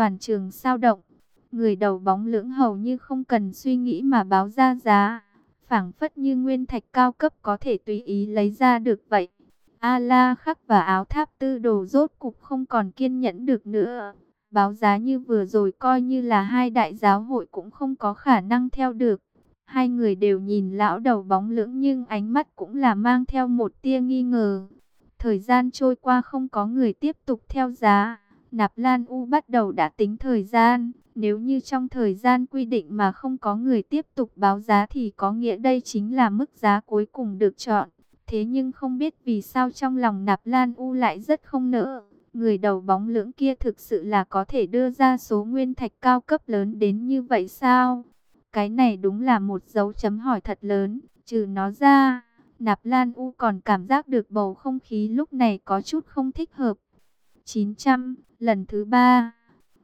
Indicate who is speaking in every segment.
Speaker 1: toàn trường sao động. Người đầu bóng lưỡng hầu như không cần suy nghĩ mà báo ra giá. phảng phất như nguyên thạch cao cấp có thể tùy ý lấy ra được vậy. A-la khắc và áo tháp tư đồ rốt cục không còn kiên nhẫn được nữa. Báo giá như vừa rồi coi như là hai đại giáo hội cũng không có khả năng theo được. Hai người đều nhìn lão đầu bóng lưỡng nhưng ánh mắt cũng là mang theo một tia nghi ngờ. Thời gian trôi qua không có người tiếp tục theo giá. Nạp Lan U bắt đầu đã tính thời gian. Nếu như trong thời gian quy định mà không có người tiếp tục báo giá thì có nghĩa đây chính là mức giá cuối cùng được chọn. Thế nhưng không biết vì sao trong lòng Nạp Lan U lại rất không nỡ. Người đầu bóng lưỡng kia thực sự là có thể đưa ra số nguyên thạch cao cấp lớn đến như vậy sao? Cái này đúng là một dấu chấm hỏi thật lớn, trừ nó ra, Nạp Lan U còn cảm giác được bầu không khí lúc này có chút không thích hợp. 900, lần thứ ba,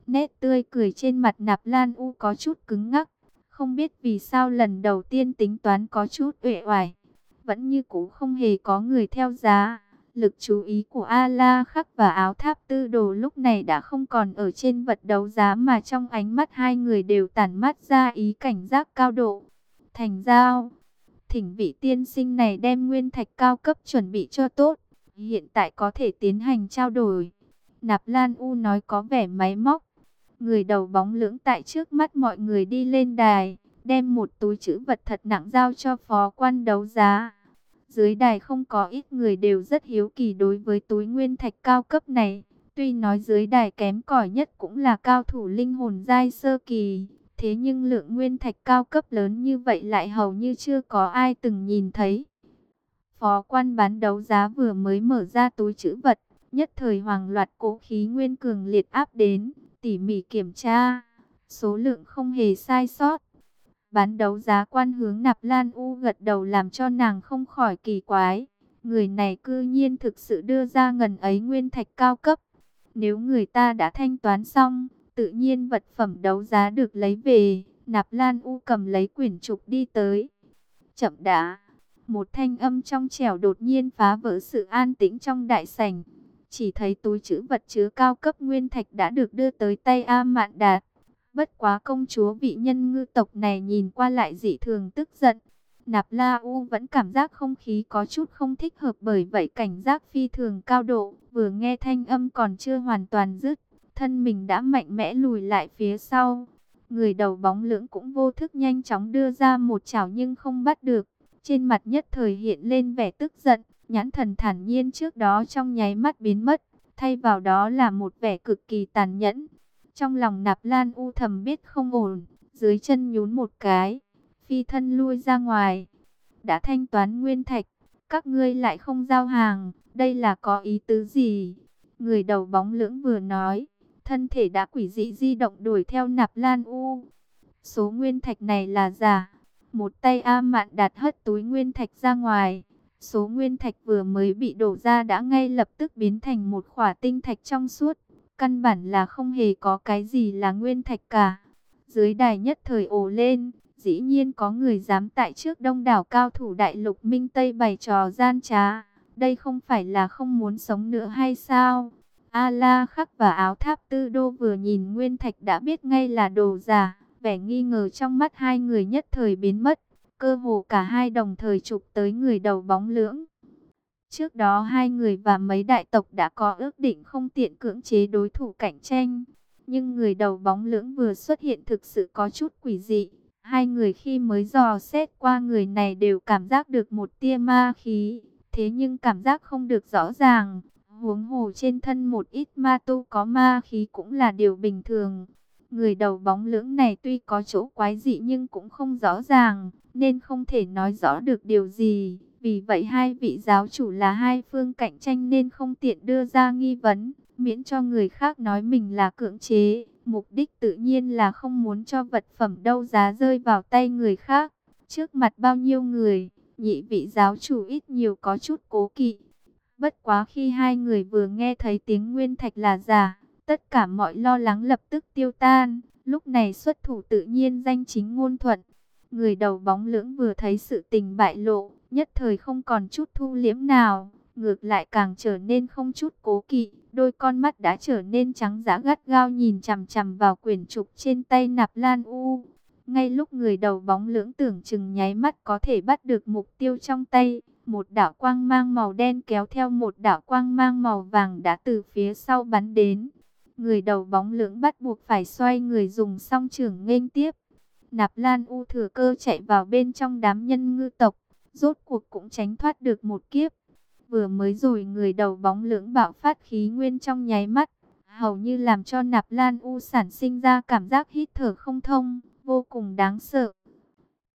Speaker 1: nét tươi cười trên mặt Nạp Lan U có chút cứng ngắc, không biết vì sao lần đầu tiên tính toán có chút uể oải, vẫn như cũ không hề có người theo giá. Lực chú ý của A-la khắc và áo tháp tư đồ lúc này đã không còn ở trên vật đấu giá mà trong ánh mắt hai người đều tản mắt ra ý cảnh giác cao độ. Thành giao, thỉnh vị tiên sinh này đem nguyên thạch cao cấp chuẩn bị cho tốt, hiện tại có thể tiến hành trao đổi. Nạp Lan U nói có vẻ máy móc. Người đầu bóng lưỡng tại trước mắt mọi người đi lên đài, đem một túi chữ vật thật nặng giao cho phó quan đấu giá. Dưới đài không có ít người đều rất hiếu kỳ đối với túi nguyên thạch cao cấp này. Tuy nói dưới đài kém cỏi nhất cũng là cao thủ linh hồn giai sơ kỳ. Thế nhưng lượng nguyên thạch cao cấp lớn như vậy lại hầu như chưa có ai từng nhìn thấy. Phó quan bán đấu giá vừa mới mở ra túi chữ vật. Nhất thời hoàng loạt cố khí nguyên cường liệt áp đến, tỉ mỉ kiểm tra. Số lượng không hề sai sót Bán đấu giá quan hướng nạp lan u gật đầu làm cho nàng không khỏi kỳ quái. Người này cư nhiên thực sự đưa ra ngần ấy nguyên thạch cao cấp. Nếu người ta đã thanh toán xong, tự nhiên vật phẩm đấu giá được lấy về. Nạp lan u cầm lấy quyển trục đi tới. Chậm đã. Một thanh âm trong trẻo đột nhiên phá vỡ sự an tĩnh trong đại sảnh. Chỉ thấy túi chữ vật chứa cao cấp nguyên thạch đã được đưa tới tay A Mạn Đạt. Bất quá công chúa vị nhân ngư tộc này nhìn qua lại dị thường tức giận. Nạp La U vẫn cảm giác không khí có chút không thích hợp bởi vậy cảnh giác phi thường cao độ. Vừa nghe thanh âm còn chưa hoàn toàn dứt, thân mình đã mạnh mẽ lùi lại phía sau. Người đầu bóng lưỡng cũng vô thức nhanh chóng đưa ra một chảo nhưng không bắt được. Trên mặt nhất thời hiện lên vẻ tức giận, nhãn thần thản nhiên trước đó trong nháy mắt biến mất. Thay vào đó là một vẻ cực kỳ tàn nhẫn. Trong lòng nạp lan u thầm biết không ổn, dưới chân nhún một cái, phi thân lui ra ngoài. Đã thanh toán nguyên thạch, các ngươi lại không giao hàng, đây là có ý tứ gì? Người đầu bóng lưỡng vừa nói, thân thể đã quỷ dị di động đuổi theo nạp lan u. Số nguyên thạch này là giả. Một tay A Mạn đặt hất túi nguyên thạch ra ngoài. Số nguyên thạch vừa mới bị đổ ra đã ngay lập tức biến thành một khỏa tinh thạch trong suốt. Căn bản là không hề có cái gì là nguyên thạch cả. Dưới đài nhất thời ồ lên, dĩ nhiên có người dám tại trước đông đảo cao thủ đại lục Minh Tây bày trò gian trá. Đây không phải là không muốn sống nữa hay sao? A-la khắc và áo tháp tư đô vừa nhìn nguyên thạch đã biết ngay là đồ giả. Vẻ nghi ngờ trong mắt hai người nhất thời biến mất. Cơ hồ cả hai đồng thời chụp tới người đầu bóng lưỡng. Trước đó hai người và mấy đại tộc đã có ước định không tiện cưỡng chế đối thủ cạnh tranh. Nhưng người đầu bóng lưỡng vừa xuất hiện thực sự có chút quỷ dị. Hai người khi mới dò xét qua người này đều cảm giác được một tia ma khí. Thế nhưng cảm giác không được rõ ràng. Huống hồ trên thân một ít ma tu có ma khí cũng là điều bình thường. Người đầu bóng lưỡng này tuy có chỗ quái dị nhưng cũng không rõ ràng, nên không thể nói rõ được điều gì. Vì vậy hai vị giáo chủ là hai phương cạnh tranh nên không tiện đưa ra nghi vấn, miễn cho người khác nói mình là cưỡng chế. Mục đích tự nhiên là không muốn cho vật phẩm đâu giá rơi vào tay người khác. Trước mặt bao nhiêu người, nhị vị giáo chủ ít nhiều có chút cố kỵ. Bất quá khi hai người vừa nghe thấy tiếng nguyên thạch là giả, tất cả mọi lo lắng lập tức tiêu tan. Lúc này xuất thủ tự nhiên danh chính ngôn thuận. Người đầu bóng lưỡng vừa thấy sự tình bại lộ, nhất thời không còn chút thu liễm nào, ngược lại càng trở nên không chút cố kỵ, đôi con mắt đã trở nên trắng dã gắt gao nhìn chằm chằm vào quyển trục trên tay Nạp Lan U. Ngay lúc người đầu bóng lưỡng tưởng chừng nháy mắt có thể bắt được mục tiêu trong tay, một đạo quang mang màu đen kéo theo một đạo quang mang màu vàng đã từ phía sau bắn đến. Người đầu bóng lưỡng bắt buộc phải xoay người dùng song trưởng nghênh tiếp. Nạp Lan U thừa cơ chạy vào bên trong đám nhân ngư tộc, rốt cuộc cũng tránh thoát được một kiếp. Vừa mới rồi người đầu bóng lưỡng bạo phát khí nguyên trong nháy mắt, hầu như làm cho Nạp Lan U sản sinh ra cảm giác hít thở không thông, vô cùng đáng sợ.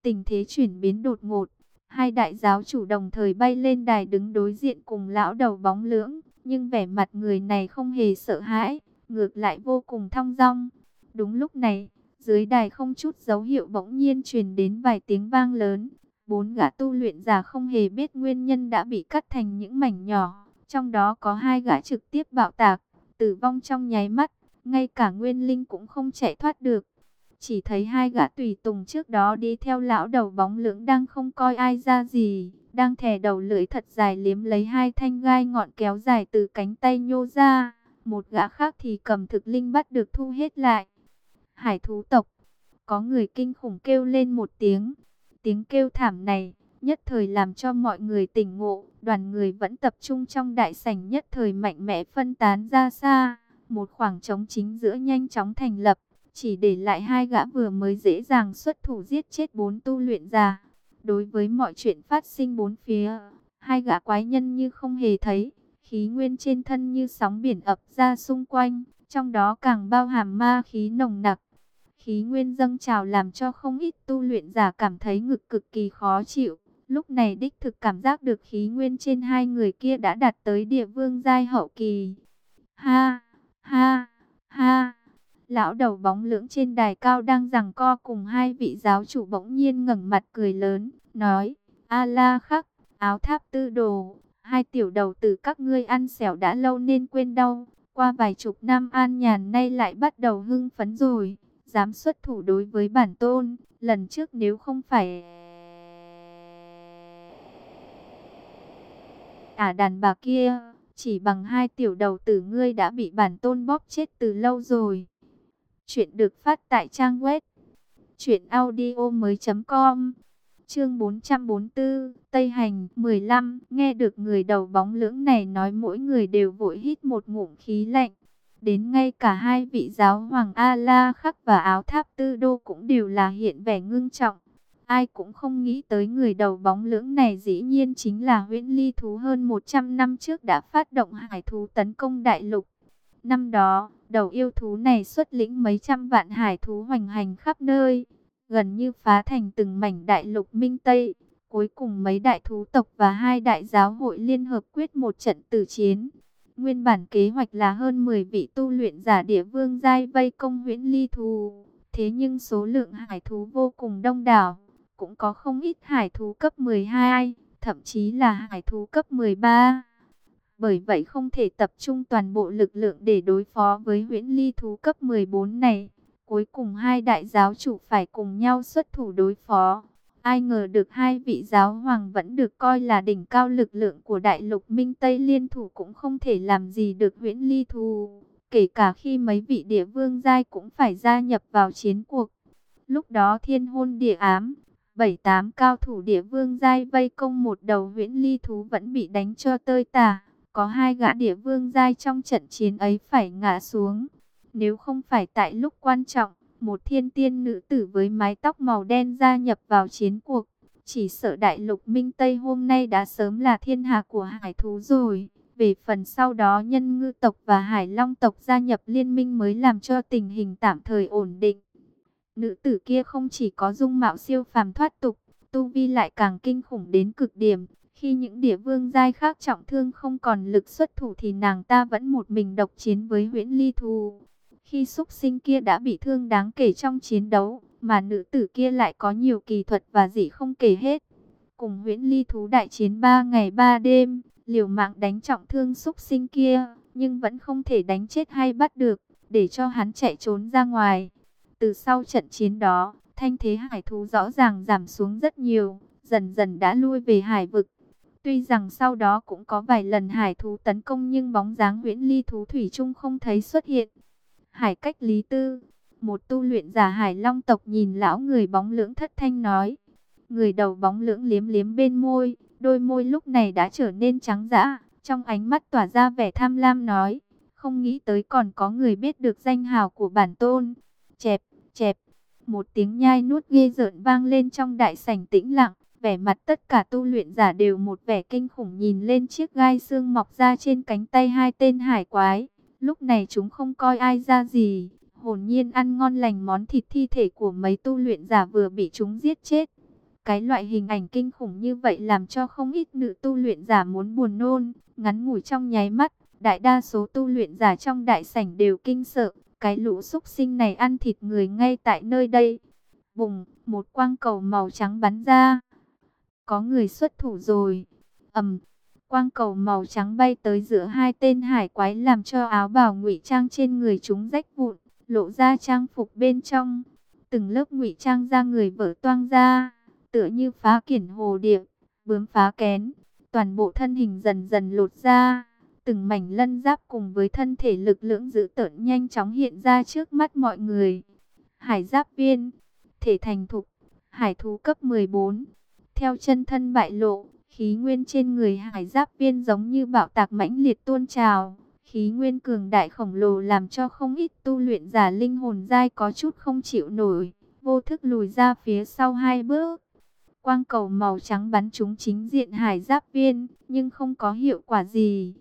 Speaker 1: Tình thế chuyển biến đột ngột, hai đại giáo chủ đồng thời bay lên đài đứng đối diện cùng lão đầu bóng lưỡng, nhưng vẻ mặt người này không hề sợ hãi, ngược lại vô cùng thong dong. Đúng lúc này, dưới đài không chút dấu hiệu bỗng nhiên truyền đến vài tiếng vang lớn. Bốn gã tu luyện giả không hề biết nguyên nhân đã bị cắt thành những mảnh nhỏ. Trong đó có hai gã trực tiếp bạo tạc, tử vong trong nháy mắt. Ngay cả nguyên linh cũng không chạy thoát được. Chỉ thấy hai gã tùy tùng trước đó đi theo lão đầu bóng lưỡng đang không coi ai ra gì. Đang thè đầu lưỡi thật dài liếm lấy hai thanh gai ngọn kéo dài từ cánh tay nhô ra. Một gã khác thì cầm thực linh bắt được thu hết lại hải thú tộc. Có người kinh khủng kêu lên một tiếng. Tiếng kêu thảm này, nhất thời làm cho mọi người tỉnh ngộ. Đoàn người vẫn tập trung trong đại sảnh nhất thời mạnh mẽ phân tán ra xa. Một khoảng trống chính giữa nhanh chóng thành lập. Chỉ để lại hai gã vừa mới dễ dàng xuất thủ giết chết bốn tu luyện già. Đối với mọi chuyện phát sinh bốn phía, hai gã quái nhân như không hề thấy. Khí nguyên trên thân như sóng biển ập ra xung quanh, trong đó càng bao hàm ma khí nồng nặc. Khí nguyên dâng trào làm cho không ít tu luyện giả cảm thấy ngực cực kỳ khó chịu. Lúc này đích thực cảm giác được khí nguyên trên hai người kia đã đạt tới địa vương giai hậu kỳ. Ha, ha, ha. Lão đầu bóng lưỡng trên đài cao đang giằng co cùng hai vị giáo chủ bỗng nhiên ngẩng mặt cười lớn, nói, A-la khắc, áo tháp tư đồ, hai tiểu đầu tử các ngươi ăn xẻo đã lâu nên quên đau, qua vài chục năm an nhàn nay lại bắt đầu hưng phấn rồi dám xuất thủ đối với bản tôn, lần trước nếu không phải... À đàn bà kia, chỉ bằng hai tiểu đầu tử ngươi đã bị bản tôn bóp chết từ lâu rồi. Chuyện được phát tại trang web truyệnaudiomoi.com. Chương 444, Tây Hành 15, nghe được người đầu bóng lưỡng này nói mỗi người đều vội hít một ngụm khí lạnh. Đến ngay cả hai vị giáo hoàng A-la khắc và áo tháp tư đô cũng đều là hiện vẻ ngưng trọng. Ai cũng không nghĩ tới người đầu bóng lưỡng này dĩ nhiên chính là huyễn ly thú hơn 100 năm trước đã phát động hải thú tấn công đại lục. Năm đó, đầu yêu thú này xuất lĩnh mấy trăm vạn hải thú hoành hành khắp nơi, gần như phá thành từng mảnh đại lục minh Tây. Cuối cùng mấy đại thú tộc và hai đại giáo hội liên hợp quyết một trận tử chiến. Nguyên bản kế hoạch là hơn 10 vị tu luyện giả địa vương giai vây công huyễn ly thú. Thế nhưng số lượng hải thú vô cùng đông đảo. Cũng có không ít hải thú cấp 12, thậm chí là hải thú cấp 13. Bởi vậy không thể tập trung toàn bộ lực lượng để đối phó với huyễn ly thú cấp 14 này. Cuối cùng hai đại giáo chủ phải cùng nhau xuất thủ đối phó. Ai ngờ được hai vị giáo hoàng vẫn được coi là đỉnh cao lực lượng của đại lục Minh Tây liên thủ cũng không thể làm gì được huyễn ly thù. Kể cả khi mấy vị địa vương giai cũng phải gia nhập vào chiến cuộc. Lúc đó thiên hôn địa ám, bảy tám cao thủ địa vương giai vây công một đầu huyễn ly thú vẫn bị đánh cho tơi tả. Có hai gã địa vương giai trong trận chiến ấy phải ngã xuống. Nếu không phải tại lúc quan trọng, một thiên tiên nữ tử với mái tóc màu đen gia nhập vào chiến cuộc. Chỉ sợ đại lục Minh Tây hôm nay đã sớm là thiên hạ của hải thú rồi. Về phần sau đó nhân ngư tộc và hải long tộc gia nhập liên minh mới làm cho tình hình tạm thời ổn định. Nữ tử kia không chỉ có dung mạo siêu phàm thoát tục, tu vi lại càng kinh khủng đến cực điểm. Khi những địa vương giai khác trọng thương không còn lực xuất thủ thì nàng ta vẫn một mình độc chiến với huyễn ly thù. Khi xúc sinh kia đã bị thương đáng kể trong chiến đấu, mà nữ tử kia lại có nhiều kỳ thuật và dị không kể hết. Cùng huyễn ly thú đại chiến 3 ngày 3 đêm, liều mạng đánh trọng thương xúc sinh kia, nhưng vẫn không thể đánh chết hay bắt được, để cho hắn chạy trốn ra ngoài. Từ sau trận chiến đó, thanh thế hải thú rõ ràng giảm xuống rất nhiều, dần dần đã lui về hải vực. Tuy rằng sau đó cũng có vài lần hải thú tấn công nhưng bóng dáng huyễn ly thú thủy chung không thấy xuất hiện. Hải cách lý tư, một tu luyện giả hải long tộc nhìn lão người bóng lưỡng thất thanh nói. Người đầu bóng lưỡng liếm liếm bên môi, đôi môi lúc này đã trở nên trắng dã, trong ánh mắt tỏa ra vẻ tham lam nói. Không nghĩ tới còn có người biết được danh hào của bản tôn. Chẹp, chẹp, một tiếng nhai nuốt ghê rợn vang lên trong đại sảnh tĩnh lặng. Vẻ mặt tất cả tu luyện giả đều một vẻ kinh khủng nhìn lên chiếc gai xương mọc ra trên cánh tay hai tên hải quái. Lúc này chúng không coi ai ra gì, hồn nhiên ăn ngon lành món thịt thi thể của mấy tu luyện giả vừa bị chúng giết chết. Cái loại hình ảnh kinh khủng như vậy làm cho không ít nữ tu luyện giả muốn buồn nôn, ngắn ngủi trong nháy mắt, đại đa số tu luyện giả trong đại sảnh đều kinh sợ, cái lũ xúc sinh này ăn thịt người ngay tại nơi đây. Bùng, một quang cầu màu trắng bắn ra. Có người xuất thủ rồi. ầm, quang cầu màu trắng bay tới giữa hai tên hải quái làm cho áo bào ngụy trang trên người chúng rách vụn, lộ ra trang phục bên trong. Từng lớp ngụy trang ra người vỡ toang ra, tựa như phá kiển hồ điệp, bướm phá kén. Toàn bộ thân hình dần dần lột ra, từng mảnh lân giáp cùng với thân thể lực lượng dữ tợn nhanh chóng hiện ra trước mắt mọi người. Hải giáp viên, thể thành thục, hải thú cấp 14. Theo chân thân bại lộ, khí nguyên trên người hải giáp viên giống như bạo tạc mãnh liệt tuôn trào. Khí nguyên cường đại khổng lồ làm cho không ít tu luyện giả linh hồn dai có chút không chịu nổi, vô thức lùi ra phía sau hai bước. Quang cầu màu trắng bắn trúng chính diện hải giáp viên, nhưng không có hiệu quả gì.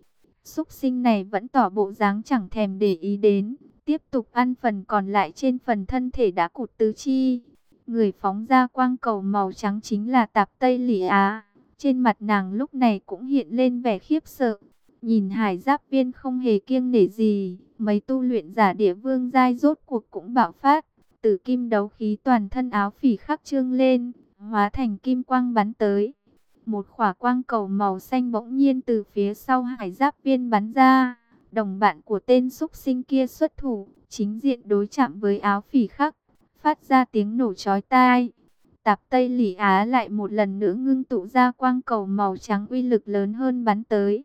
Speaker 1: Xúc sinh này vẫn tỏ bộ dáng chẳng thèm để ý đến, tiếp tục ăn phần còn lại trên phần thân thể đã cụt tứ chi. Người phóng ra quang cầu màu trắng chính là tạp Tây Lỷ Á. Trên mặt nàng lúc này cũng hiện lên vẻ khiếp sợ. Nhìn hải giáp viên không hề kiêng nể gì, mấy tu luyện giả địa vương giai rốt cuộc cũng bạo phát. từ kim đấu khí toàn thân áo phỉ khắc trương lên, hóa thành kim quang bắn tới. Một khỏa quang cầu màu xanh bỗng nhiên từ phía sau hải giáp viên bắn ra. Đồng bạn của tên xúc sinh kia xuất thủ, chính diện đối chạm với áo phỉ khắc, phát ra tiếng nổ chói tai. Tạp Tây Lỷ Á lại một lần nữa ngưng tụ ra quang cầu màu trắng uy lực lớn hơn bắn tới.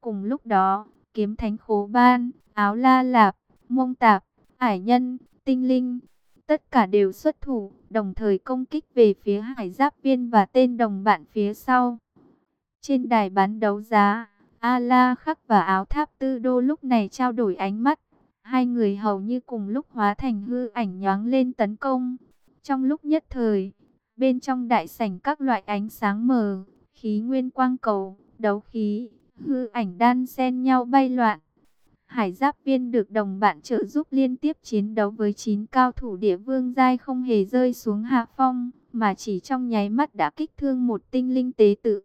Speaker 1: Cùng lúc đó, kiếm thánh khố ban, áo la lạp, mông tạp, ải nhân, tinh linh, tất cả đều xuất thủ, đồng thời công kích về phía hải giáp viên và tên đồng bạn phía sau. Trên đài bán đấu giá, A-la khắc và áo tháp tư đô lúc này trao đổi ánh mắt. Hai người hầu như cùng lúc hóa thành hư ảnh nhoáng lên tấn công. Trong lúc nhất thời, bên trong đại sảnh các loại ánh sáng mờ, khí nguyên quang cầu, đấu khí, hư ảnh đan xen nhau bay loạn. Hải giáp viên được đồng bạn trợ giúp liên tiếp chiến đấu với 9 cao thủ địa vương giai không hề rơi xuống hạ phong, mà chỉ trong nháy mắt đã kích thương một tinh linh tế tự.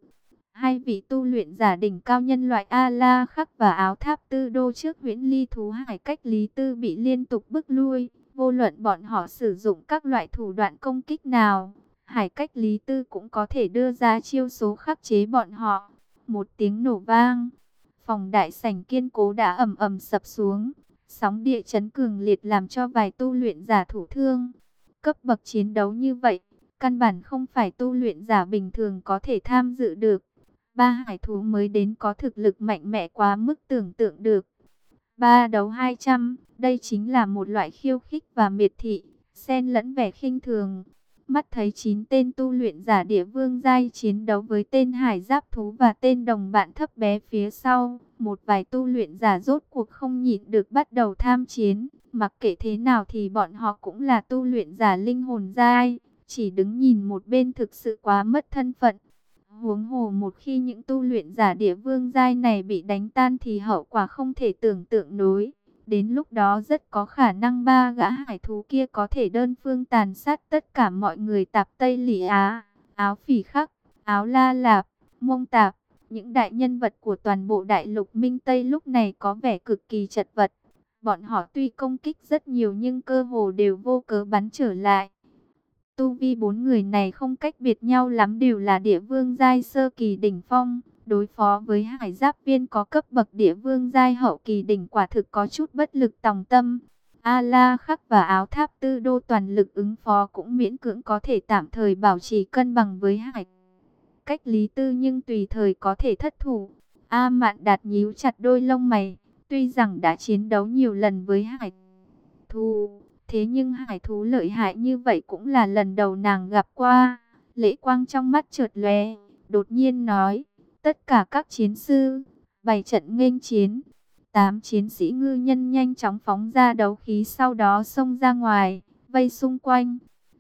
Speaker 1: Hai vị tu luyện giả đỉnh cao nhân loại A-la khắc và áo tháp tư đô trước huyễn ly thú hải cách lý tư bị liên tục bức lui, vô luận bọn họ sử dụng các loại thủ đoạn công kích nào. Hải cách lý tư cũng có thể đưa ra chiêu số khắc chế bọn họ. Một tiếng nổ vang Phòng đại sảnh kiên cố đã ầm ầm sập xuống. Sóng địa chấn cường liệt làm cho vài tu luyện giả thủ thương. Cấp bậc chiến đấu như vậy, căn bản không phải tu luyện giả bình thường có thể tham dự được. Ba hải thú mới đến có thực lực mạnh mẽ quá mức tưởng tượng được. Ba đấu 200, đây chính là một loại khiêu khích và miệt thị, xen lẫn vẻ khinh thường. Mắt thấy chín tên tu luyện giả địa vương giai chiến đấu với tên hải giáp thú và tên đồng bạn thấp bé phía sau. Một vài tu luyện giả rốt cuộc không nhịn được bắt đầu tham chiến. Mặc kệ thế nào thì bọn họ cũng là tu luyện giả linh hồn giai. Chỉ đứng nhìn một bên thực sự quá mất thân phận. Huống hồ một khi những tu luyện giả địa vương giai này bị đánh tan thì hậu quả không thể tưởng tượng nổi. Đến lúc đó rất có khả năng ba gã hải thú kia có thể đơn phương tàn sát tất cả mọi người tạp Tây Lỷ Á, áo phỉ khắc, áo la lạp, mông tạp. Những đại nhân vật của toàn bộ đại lục Minh Tây lúc này có vẻ cực kỳ chật vật. Bọn họ tuy công kích rất nhiều nhưng cơ hồ đều vô cớ bắn trở lại. Tu vi bốn người này không cách biệt nhau lắm đều là địa vương giai sơ kỳ đỉnh phong. Đối phó với hải giáp viên có cấp bậc địa vương giai hậu kỳ đỉnh quả thực có chút bất lực tòng tâm. A-la khắc và áo tháp tư đô toàn lực ứng phó cũng miễn cưỡng có thể tạm thời bảo trì cân bằng với hải. cách Lý Tư nhưng tùy thời có thể thất thủ. A Mạn Đạt nhíu chặt đôi lông mày, tuy rằng đã chiến đấu nhiều lần với hải thú, thế nhưng hải thú lợi hại như vậy cũng là lần đầu nàng gặp qua. Lễ quang trong mắt chợt lóe, đột nhiên nói, tất cả các chiến sư, bày trận nghênh chiến. Tám chiến sĩ ngư nhân nhanh chóng phóng ra đấu khí sau đó xông ra ngoài, vây xung quanh.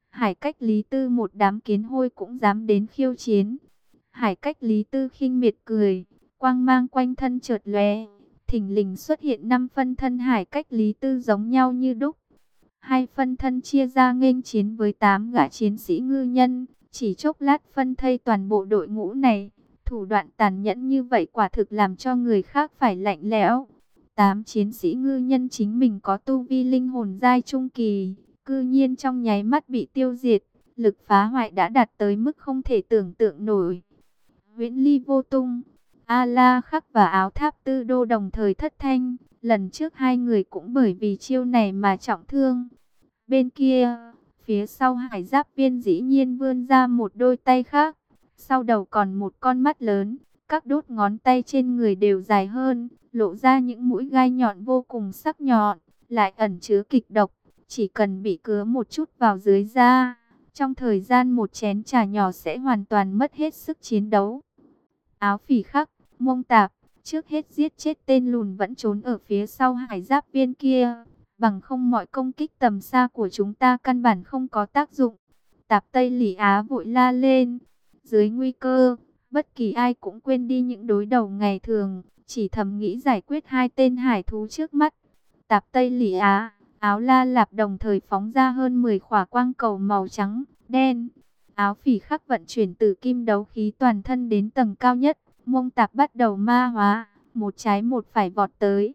Speaker 1: Hải cách Lý Tư một đám kiến hôi cũng dám đến khiêu chiến. Hải cách Lý Tư khinh miệt cười, quang mang quanh thân chợt lóe, thình lình xuất hiện năm phân thân hải cách Lý Tư giống nhau như đúc. Hai phân thân chia ra nghênh chiến với tám gã chiến sĩ ngư nhân, chỉ chốc lát phân thây toàn bộ đội ngũ này. Thủ đoạn tàn nhẫn như vậy quả thực làm cho người khác phải lạnh lẽo. Tám chiến sĩ ngư nhân chính mình có tu vi linh hồn giai trung kỳ, cư nhiên trong nháy mắt bị tiêu diệt, lực phá hoại đã đạt tới mức không thể tưởng tượng nổi. Huyễn ly vô tung, A-la khắc và áo tháp tư đô đồng thời thất thanh, lần trước hai người cũng bởi vì chiêu này mà trọng thương. Bên kia, phía sau hải giáp viên dĩ nhiên vươn ra một đôi tay khác, sau đầu còn một con mắt lớn, các đốt ngón tay trên người đều dài hơn, lộ ra những mũi gai nhọn vô cùng sắc nhọn, lại ẩn chứa kịch độc, chỉ cần bị cứa một chút vào dưới da, trong thời gian một chén trà nhỏ sẽ hoàn toàn mất hết sức chiến đấu. Áo phỉ khắc, mông tạp, trước hết giết chết tên lùn vẫn trốn ở phía sau hải giáp viên kia, bằng không mọi công kích tầm xa của chúng ta căn bản không có tác dụng. Tạp Tây Lỷ Á vội la lên, dưới nguy cơ, bất kỳ ai cũng quên đi những đối đầu ngày thường, chỉ thầm nghĩ giải quyết hai tên hải thú trước mắt. Tạp Tây Lỷ Á, áo la lạp đồng thời phóng ra hơn 10 khỏa quang cầu màu trắng, đen. Áo phỉ khắc vận chuyển từ kim đấu khí toàn thân đến tầng cao nhất, mông tạp bắt đầu ma hóa, một trái một phải vọt tới.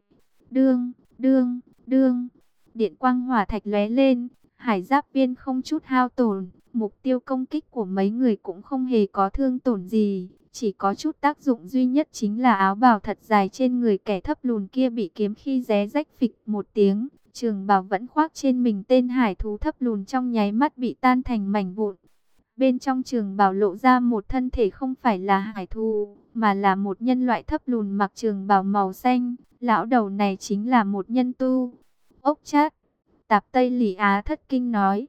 Speaker 1: Đương, đương, đương, điện quang hỏa thạch lóe lên, hải giáp viên không chút hao tổn, mục tiêu công kích của mấy người cũng không hề có thương tổn gì, chỉ có chút tác dụng duy nhất chính là áo bào thật dài trên người kẻ thấp lùn kia bị kiếm khi ré rách phịch một tiếng, trường bào vẫn khoác trên mình tên hải thú thấp lùn trong nháy mắt bị tan thành mảnh vụn. Bên trong trường bào lộ ra một thân thể không phải là hải thú, mà là một nhân loại thấp lùn mặc trường bào màu xanh. Lão đầu này chính là một nhân tu. Ốc chát, tạp Tây Lỷ Á thất kinh nói.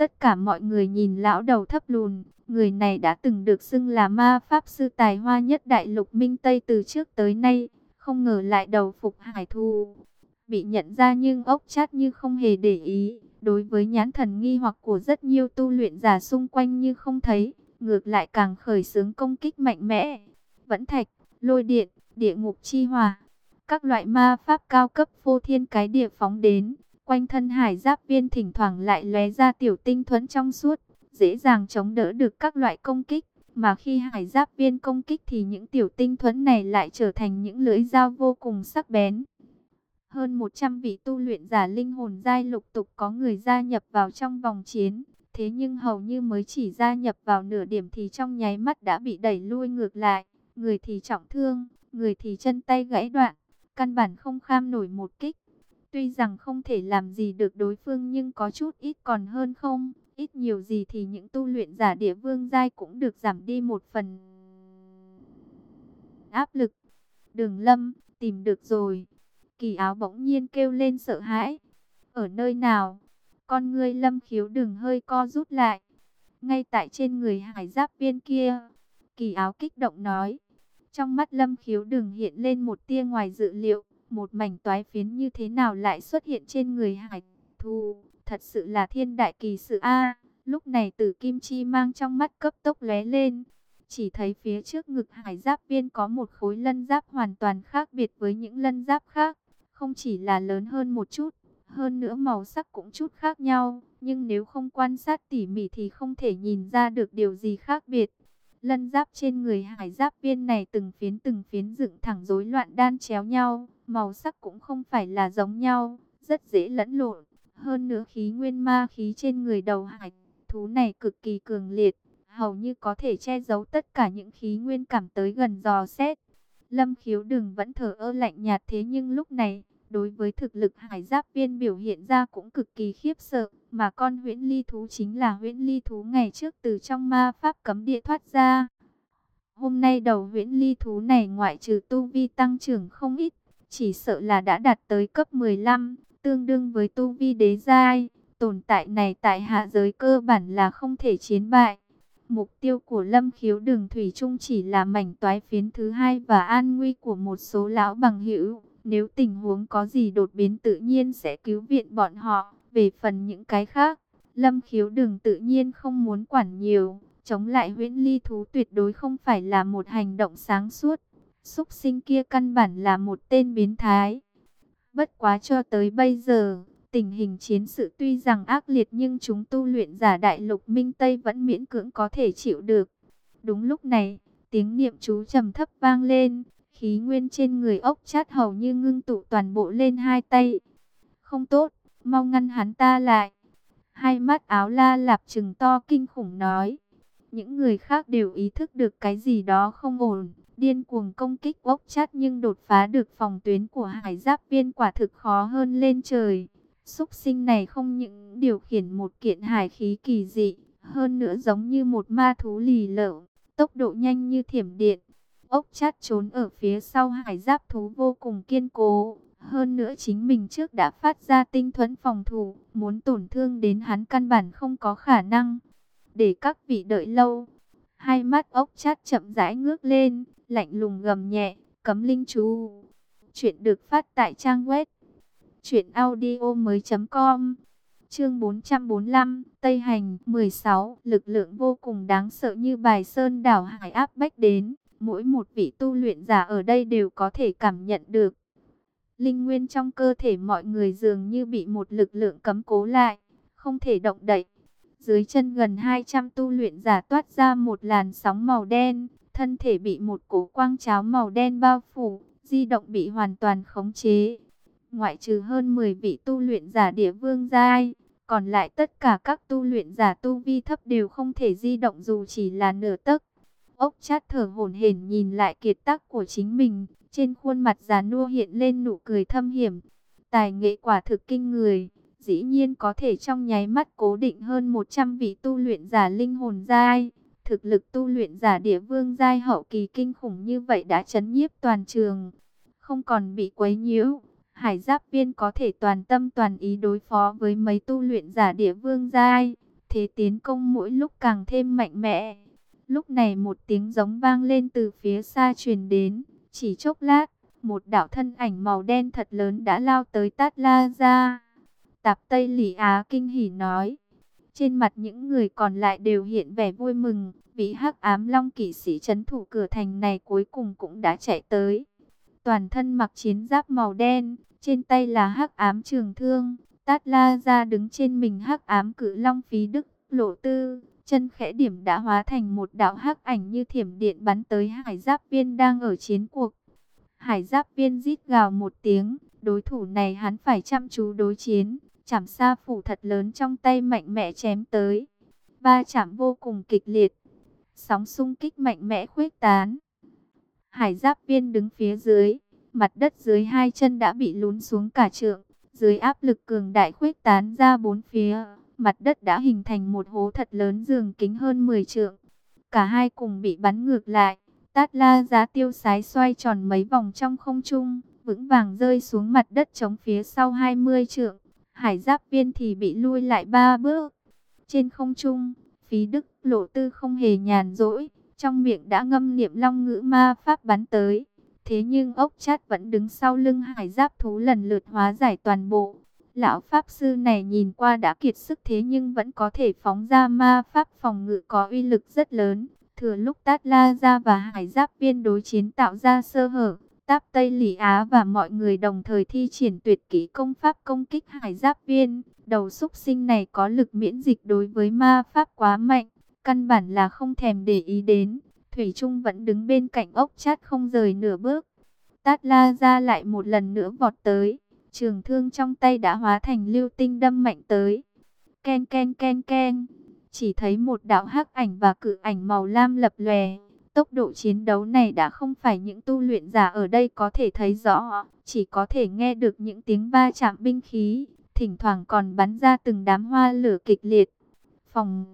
Speaker 1: Tất cả mọi người nhìn lão đầu thấp lùn, người này đã từng được xưng là ma pháp sư tài hoa nhất đại lục Minh Tây từ trước tới nay, không ngờ lại đầu phục hải thù. Bị nhận ra nhưng ốc chát như không hề để ý, đối với nhãn thần nghi hoặc của rất nhiều tu luyện giả xung quanh như không thấy, ngược lại càng khởi xướng công kích mạnh mẽ. Vẫn thạch, lôi điện, địa ngục chi hòa, các loại ma pháp cao cấp phô thiên cái địa phóng đến, Quanh thân hải giáp viên thỉnh thoảng lại lóe ra tiểu tinh thuẫn trong suốt, dễ dàng chống đỡ được các loại công kích. Mà khi hải giáp viên công kích thì những tiểu tinh thuẫn này lại trở thành những lưỡi dao vô cùng sắc bén. Hơn 100 vị tu luyện giả linh hồn giai lục tục có người gia nhập vào trong vòng chiến. Thế nhưng hầu như mới chỉ gia nhập vào nửa điểm thì trong nháy mắt đã bị đẩy lui ngược lại. Người thì trọng thương, người thì chân tay gãy đoạn. Căn bản không kham nổi một kích. Tuy rằng không thể làm gì được đối phương nhưng có chút ít còn hơn không. Ít nhiều gì thì những tu luyện giả địa vương giai cũng được giảm đi một phần áp lực. Đường lâm, tìm được rồi. Kỳ áo bỗng nhiên kêu lên sợ hãi. Ở nơi nào? Con ngươi lâm khiếu đừng hơi co rút lại. Ngay tại trên người hải giáp viên kia. Kỳ áo kích động nói. Trong mắt lâm khiếu đừng hiện lên một tia ngoài dự liệu một mảnh toái phiến như thế nào lại xuất hiện trên người hải thù, thật sự là thiên đại kỳ sự a. lúc này Tử Kim Chi mang trong mắt cấp tốc lóe lên, chỉ thấy phía trước ngực hải giáp viên có một khối lân giáp hoàn toàn khác biệt với những lân giáp khác, không chỉ là lớn hơn một chút, hơn nữa màu sắc cũng chút khác nhau, nhưng nếu không quan sát tỉ mỉ thì không thể nhìn ra được điều gì khác biệt. Lân giáp trên người hải giáp viên này từng phiến từng phiến dựng thẳng rối loạn đan chéo nhau, màu sắc cũng không phải là giống nhau, rất dễ lẫn lộn. Hơn nữa khí nguyên ma khí trên người đầu hải thú này cực kỳ cường liệt, hầu như có thể che giấu tất cả những khí nguyên cảm tới gần dò xét. Lâm khiếu đừng vẫn thở ơ lạnh nhạt thế nhưng lúc này, đối với thực lực hải giáp viên biểu hiện ra cũng cực kỳ khiếp sợ, mà con huyễn ly thú chính là huyễn ly thú ngày trước từ trong ma pháp cấm địa thoát ra. Hôm nay đầu huyễn ly thú này ngoại trừ tu vi tăng trưởng không ít, chỉ sợ là đã đạt tới cấp 15, tương đương với tu vi đế giai. Tồn tại này tại hạ giới cơ bản là không thể chiến bại. Mục tiêu của Lâm Khiếu Đường Thủy Trung chỉ là mảnh toái phiến thứ hai và an nguy của một số lão bằng hữu. Nếu tình huống có gì đột biến tự nhiên sẽ cứu viện bọn họ. Về phần những cái khác, Lâm Khiếu Đường tự nhiên không muốn quản nhiều. Chống lại huyễn ly thú tuyệt đối không phải là một hành động sáng suốt. Xúc sinh kia căn bản là một tên biến thái. Bất quá cho tới bây giờ, tình hình chiến sự tuy rằng ác liệt nhưng chúng tu luyện giả đại lục Minh Tây vẫn miễn cưỡng có thể chịu được. Đúng lúc này, tiếng niệm chú trầm thấp vang lên, khí nguyên trên người ốc chát hầu như ngưng tụ toàn bộ lên hai tay. Không tốt, mau ngăn hắn ta lại. Hai mắt áo la lạp trừng to kinh khủng nói. Những người khác đều ý thức được cái gì đó không ổn, điên cuồng công kích ốc chát nhưng đột phá được phòng tuyến của hải giáp viên quả thực khó hơn lên trời. Xúc sinh này không những điều khiển một kiện hải khí kỳ dị, hơn nữa giống như một ma thú lì lợm, tốc độ nhanh như thiểm điện. Ốc chát trốn ở phía sau hải giáp thú vô cùng kiên cố. Hơn nữa chính mình trước đã phát ra tinh thuẫn phòng thủ, muốn tổn thương đến hắn căn bản không có khả năng. Để các vị đợi lâu, hai mắt ốc chát chậm rãi ngước lên, lạnh lùng gầm nhẹ, cấm linh chú. Chuyện được phát tại trang web Chuyện audio mới com Chương 445 Tây Hành 16 Lực lượng vô cùng đáng sợ như bài sơn đảo hải áp bách đến Mỗi một vị tu luyện giả ở đây đều có thể cảm nhận được. Linh nguyên trong cơ thể mọi người dường như bị một lực lượng cấm cố lại Không thể động đậy. Dưới chân gần 200 tu luyện giả toát ra một làn sóng màu đen Thân thể bị một cổ quang cháo màu đen bao phủ Di động bị hoàn toàn khống chế. Ngoại trừ hơn 10 vị tu luyện giả địa vương giai, còn lại tất cả các tu luyện giả tu vi thấp đều không thể di động dù chỉ là nửa tấc. Ốc chát thở hổn hển nhìn lại kiệt tác của chính mình, trên khuôn mặt già nua hiện lên nụ cười thâm hiểm. Tài nghệ quả thực kinh người, dĩ nhiên có thể trong nháy mắt cố định hơn 100 vị tu luyện giả linh hồn giai. Thực lực tu luyện giả địa vương giai hậu kỳ kinh khủng như vậy đã chấn nhiếp toàn trường, không còn bị quấy nhiễu Hải giáp viên có thể toàn tâm toàn ý đối phó với mấy tu luyện giả địa vương giai. Thế tiến công mỗi lúc càng thêm mạnh mẽ. Lúc này một tiếng giống vang lên từ phía xa truyền đến. Chỉ chốc lát, một đạo thân ảnh màu đen thật lớn đã lao tới Tát La ra. Tạp Tây Lỷ Á kinh hỉ nói. Trên mặt những người còn lại đều hiện vẻ vui mừng. Vị hắc ám long kỵ sĩ chấn thủ cửa thành này cuối cùng cũng đã chạy tới. Toàn thân mặc chiến giáp màu đen, trên tay là hắc ám trường thương, Tát La ra đứng trên mình hắc ám cử long phí đức, lộ tư, chân khẽ điểm đã hóa thành một đạo hắc ảnh như thiểm điện bắn tới. Hải giáp viên đang ở chiến cuộc. Hải giáp viên rít gào một tiếng, đối thủ này hắn phải chăm chú đối chiến, chảm sa phủ thật lớn trong tay mạnh mẽ chém tới. Ba chạm vô cùng kịch liệt, sóng xung kích mạnh mẽ khuếch tán. Hải giáp viên đứng phía dưới, mặt đất dưới hai chân đã bị lún xuống cả trượng, dưới áp lực cường đại khuếch tán ra bốn phía, mặt đất đã hình thành một hố thật lớn dường kính hơn 10 trượng. Cả hai cùng bị bắn ngược lại, tát la giá tiêu sái xoay tròn mấy vòng trong không trung, vững vàng rơi xuống mặt đất chống phía sau 20 trượng. Hải giáp viên thì bị lui lại ba bước. Trên không trung, phí đức lộ tư không hề nhàn rỗi, trong miệng đã ngâm niệm long ngữ ma pháp bắn tới. Thế nhưng ốc chát vẫn đứng sau lưng hải giáp thú lần lượt hóa giải toàn bộ. Lão Pháp Sư này nhìn qua đã kiệt sức thế nhưng vẫn có thể phóng ra ma Pháp phòng ngự có uy lực rất lớn. Thừa lúc Tát La Gia và hải giáp viên đối chiến tạo ra sơ hở, Táp Tây Lỷ Á và mọi người đồng thời thi triển tuyệt kỹ công pháp công kích hải giáp viên. Đầu xúc sinh này có lực miễn dịch đối với ma Pháp quá mạnh, căn bản là không thèm để ý đến. Thủy Trung vẫn đứng bên cạnh ốc chát không rời nửa bước. Tát La gia lại một lần nữa vọt tới. Trường thương trong tay đã hóa thành lưu tinh đâm mạnh tới. Ken ken ken ken. Chỉ thấy một đạo hắc ảnh và cự ảnh màu lam lập lòe. Tốc độ chiến đấu này đã không phải những tu luyện giả ở đây có thể thấy rõ. Chỉ có thể nghe được những tiếng va chạm binh khí. Thỉnh thoảng còn bắn ra từng đám hoa lửa kịch liệt. Phòng...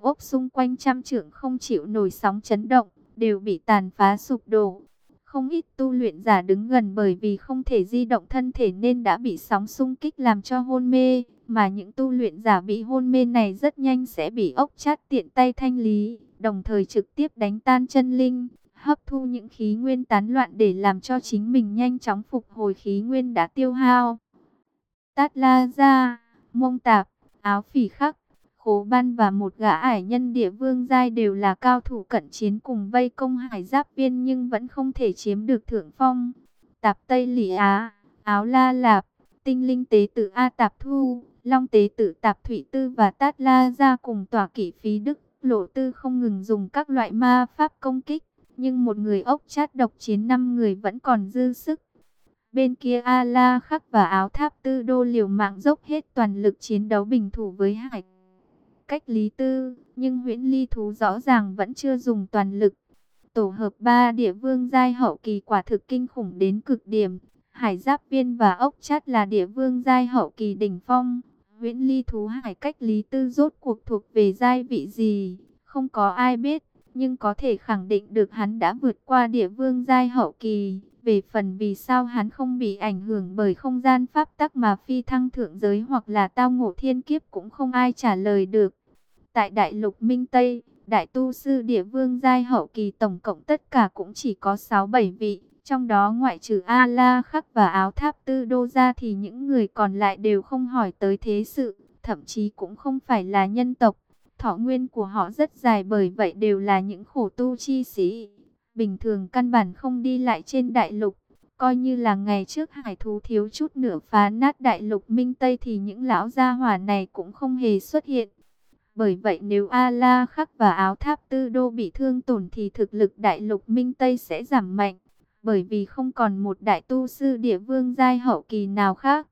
Speaker 1: ốc xung quanh trăm trượng không chịu nổi sóng chấn động, đều bị tàn phá sụp đổ. Không ít tu luyện giả đứng gần bởi vì không thể di động thân thể nên đã bị sóng xung kích làm cho hôn mê. Mà những tu luyện giả bị hôn mê này rất nhanh sẽ bị ốc chát tiện tay thanh lý, đồng thời trực tiếp đánh tan chân linh, hấp thu những khí nguyên tán loạn để làm cho chính mình nhanh chóng phục hồi khí nguyên đã tiêu hao. Tát La Gia, Mông Tạp, Áo Phỉ Khắc, Khố Ban và một gã ải nhân địa vương giai đều là cao thủ cận chiến cùng vây công hải giáp viên nhưng vẫn không thể chiếm được thượng phong. Tạp Tây Lỷ Á, Áo La Lạp, Tinh Linh Tế Tử A Tạp Thu, Long Tế Tử Tạp Thủy Tư và Tát La Gia cùng tỏa kỷ phí Đức, Lộ Tư không ngừng dùng các loại ma pháp công kích. Nhưng một người ốc chát độc chiến năm người vẫn còn dư sức. Bên kia A-la khắc và áo tháp tư đô liều mạng dốc hết toàn lực chiến đấu bình thủ với hải cách lý tư, nhưng huyễn ly thú rõ ràng vẫn chưa dùng toàn lực. Tổ hợp ba địa vương giai hậu kỳ quả thực kinh khủng đến cực điểm. Hải giáp viên và ốc chát là địa vương giai hậu kỳ đỉnh phong. Huyễn ly thú hải cách lý tư rốt cuộc thuộc về giai vị gì, không có ai biết. Nhưng có thể khẳng định được hắn đã vượt qua địa vương giai hậu kỳ. Về phần vì sao hắn không bị ảnh hưởng bởi không gian pháp tắc mà phi thăng thượng giới hoặc là tao ngộ thiên kiếp cũng không ai trả lời được. Tại đại lục Minh Tây, đại tu sư địa vương giai hậu kỳ tổng cộng tất cả cũng chỉ có 6-7 vị. Trong đó ngoại trừ A-la khắc và áo tháp tư đô ra thì những người còn lại đều không hỏi tới thế sự, thậm chí cũng không phải là nhân tộc. Thọ nguyên của họ rất dài bởi vậy đều là những khổ tu chi sĩ bình thường căn bản không đi lại trên đại lục. Coi như là ngày trước hải thú thiếu chút nửa phá nát đại lục Minh Tây thì những lão gia hỏa này cũng không hề xuất hiện. Bởi vậy nếu A-la khắc và áo tháp tư đô bị thương tổn thì thực lực đại lục Minh Tây sẽ giảm mạnh. Bởi vì không còn một đại tu sư địa vương giai hậu kỳ nào khác.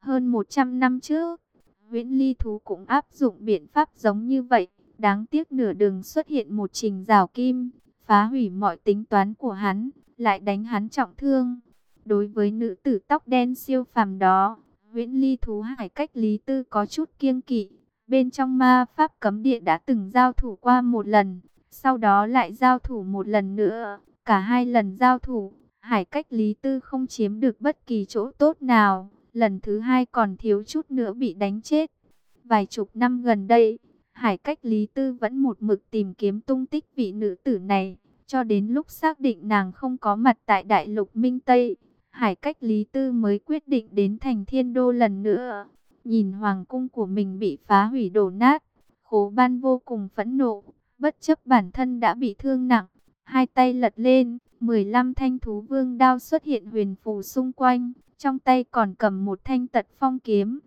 Speaker 1: Hơn 100 năm trước, Nguyễn Ly Thú cũng áp dụng biện pháp giống như vậy. Đáng tiếc nửa đường xuất hiện một trình rào kim, phá hủy mọi tính toán của hắn, lại đánh hắn trọng thương. Đối với nữ tử tóc đen siêu phàm đó, Nguyễn Ly Thú Hải cách Lý Tư có chút kiêng kỵ. Bên trong ma pháp cấm địa đã từng giao thủ qua một lần, sau đó lại giao thủ một lần nữa. Cả hai lần giao thủ, Hải cách Lý Tư không chiếm được bất kỳ chỗ tốt nào. Lần thứ hai còn thiếu chút nữa bị đánh chết. Vài chục năm gần đây, Hải cách Lý Tư vẫn một mực tìm kiếm tung tích vị nữ tử này, cho đến lúc xác định nàng không có mặt tại Đại lục Minh Tây. Hải cách Lý Tư mới quyết định đến thành thiên đô lần nữa. Nhìn hoàng cung của mình bị phá hủy đổ nát, khố ban vô cùng phẫn nộ, bất chấp bản thân đã bị thương nặng. Hai tay lật lên, 15 thanh thú vương đao xuất hiện huyền phù xung quanh, trong tay còn cầm một thanh tật phong kiếm.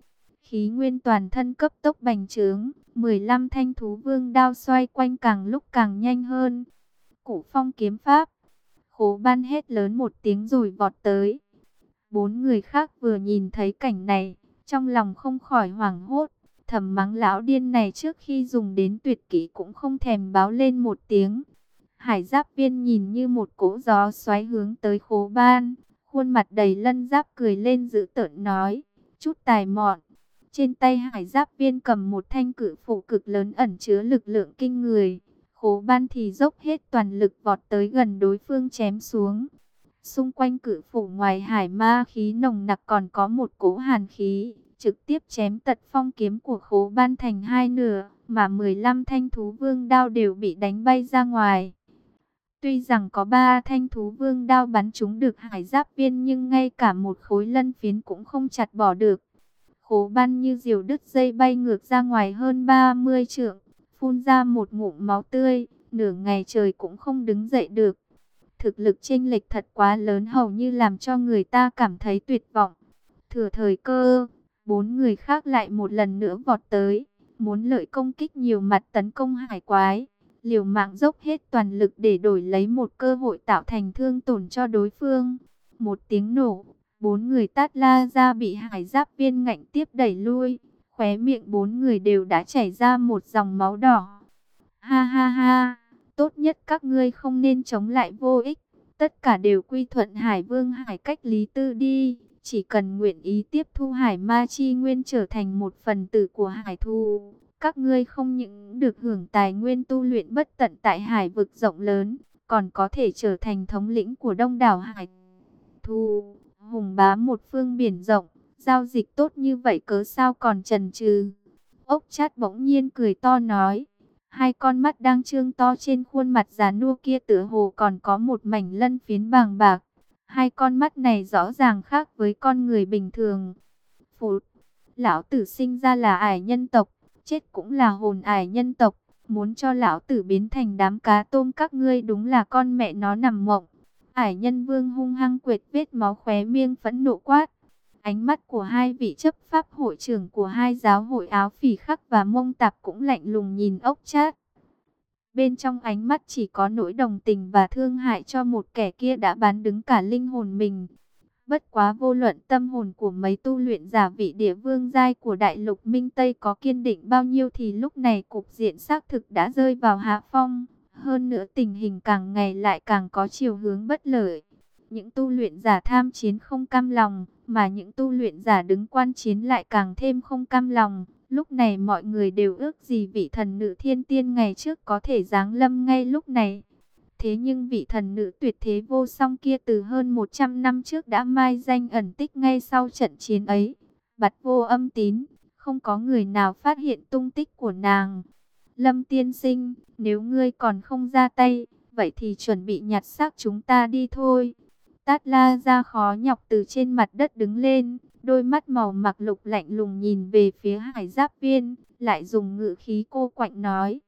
Speaker 1: Khí nguyên toàn thân cấp tốc bành trướng, 15 thanh thú vương đao xoay quanh càng lúc càng nhanh hơn. Cụ phong kiếm pháp. Khố ban hết lớn một tiếng rồi vọt tới. Bốn người khác vừa nhìn thấy cảnh này, trong lòng không khỏi hoảng hốt. Thầm mắng lão điên này trước khi dùng đến tuyệt kỹ cũng không thèm báo lên một tiếng. Hải giáp viên nhìn như một cỗ gió xoáy hướng tới khố ban. Khuôn mặt đầy lân giáp cười lên giữ tợn nói. Chút tài mọn trên tay hải giáp viên cầm một thanh cử phủ cực lớn ẩn chứa lực lượng kinh người. Khố ban thì dốc hết toàn lực vọt tới gần đối phương chém xuống. Xung quanh cử phủ ngoài hải ma khí nồng nặc còn có một cỗ hàn khí, trực tiếp chém tật phong kiếm của khố ban thành hai nửa, mà 15 thanh thú vương đao đều bị đánh bay ra ngoài. Tuy rằng có ba thanh thú vương đao bắn trúng được hải giáp viên nhưng ngay cả một khối lân phiến cũng không chặt bỏ được. Khố ban như diều đứt dây bay ngược ra ngoài hơn 30 trượng, phun ra một ngụm máu tươi, nửa ngày trời cũng không đứng dậy được. Thực lực chênh lệch thật quá lớn hầu như làm cho người ta cảm thấy tuyệt vọng. Thừa thời cơ, bốn người khác lại một lần nữa vọt tới, muốn lợi công kích nhiều mặt tấn công hải quái. Liều mạng dốc hết toàn lực để đổi lấy một cơ hội tạo thành thương tổn cho đối phương. Một tiếng nổ, Bốn người tát la ra bị hải giáp viên ngạnh tiếp đẩy lui. Khóe miệng bốn người đều đã chảy ra một dòng máu đỏ. Ha ha ha, tốt nhất các ngươi không nên chống lại vô ích. Tất cả đều quy thuận hải vương hải cách lý tư đi. Chỉ cần nguyện ý tiếp thu hải ma chi nguyên trở thành một phần tử của hải thu. Các ngươi không những được hưởng tài nguyên tu luyện bất tận tại hải vực rộng lớn, còn có thể trở thành thống lĩnh của đông đảo hải thu, hùng bá một phương biển rộng, giao dịch tốt như vậy cớ sao còn trần trừ. Ốc chát bỗng nhiên cười to nói, hai con mắt đang trương to trên khuôn mặt già nua kia tựa hồ còn có một mảnh lân phiến bàng bạc. Hai con mắt này rõ ràng khác với con người bình thường. Phụt, lão tử sinh ra là ải nhân tộc, chết cũng là hồn ải nhân tộc. Muốn cho lão tử biến thành đám cá tôm các ngươi đúng là con mẹ nó nằm mộng. Ải nhân vương hung hăng quệt vết máu khóe miêng phẫn nộ quát. Ánh mắt của hai vị chấp pháp hội trưởng của hai giáo hội áo phỉ khắc và mông tạp cũng lạnh lùng nhìn ốc chát. Bên trong ánh mắt chỉ có nỗi đồng tình và thương hại cho một kẻ kia đã bán đứng cả linh hồn mình. Bất quá vô luận tâm hồn của mấy tu luyện giả vị địa vương giai của đại lục Minh Tây có kiên định bao nhiêu thì lúc này cục diện xác thực đã rơi vào hạ phong. Hơn nữa tình hình càng ngày lại càng có chiều hướng bất lợi. Những tu luyện giả tham chiến không cam lòng, mà những tu luyện giả đứng quan chiến lại càng thêm không cam lòng. Lúc này mọi người đều ước gì vị thần nữ thiên tiên ngày trước có thể giáng lâm ngay lúc này. Thế nhưng vị thần nữ tuyệt thế vô song kia từ hơn 100 năm trước đã mai danh ẩn tích ngay sau trận chiến ấy. Bặt vô âm tín, không có người nào phát hiện tung tích của nàng. Lâm tiên sinh, nếu ngươi còn không ra tay, vậy thì chuẩn bị nhặt xác chúng ta đi thôi. Tát la ra khó nhọc từ trên mặt đất đứng lên, đôi mắt màu mặc lục lạnh lùng nhìn về phía hải giáp viên, lại dùng ngữ khí cô quạnh nói.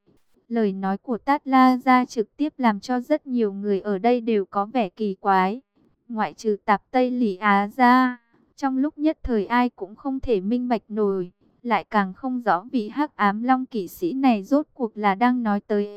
Speaker 1: Lời nói của Tát La ra trực tiếp làm cho rất nhiều người ở đây đều có vẻ kỳ quái. Ngoại trừ tạp Tây Lỷ Á ra, trong lúc nhất thời ai cũng không thể minh bạch nổi, lại càng không rõ vị hắc ám long kỵ sĩ này rốt cuộc là đang nói tới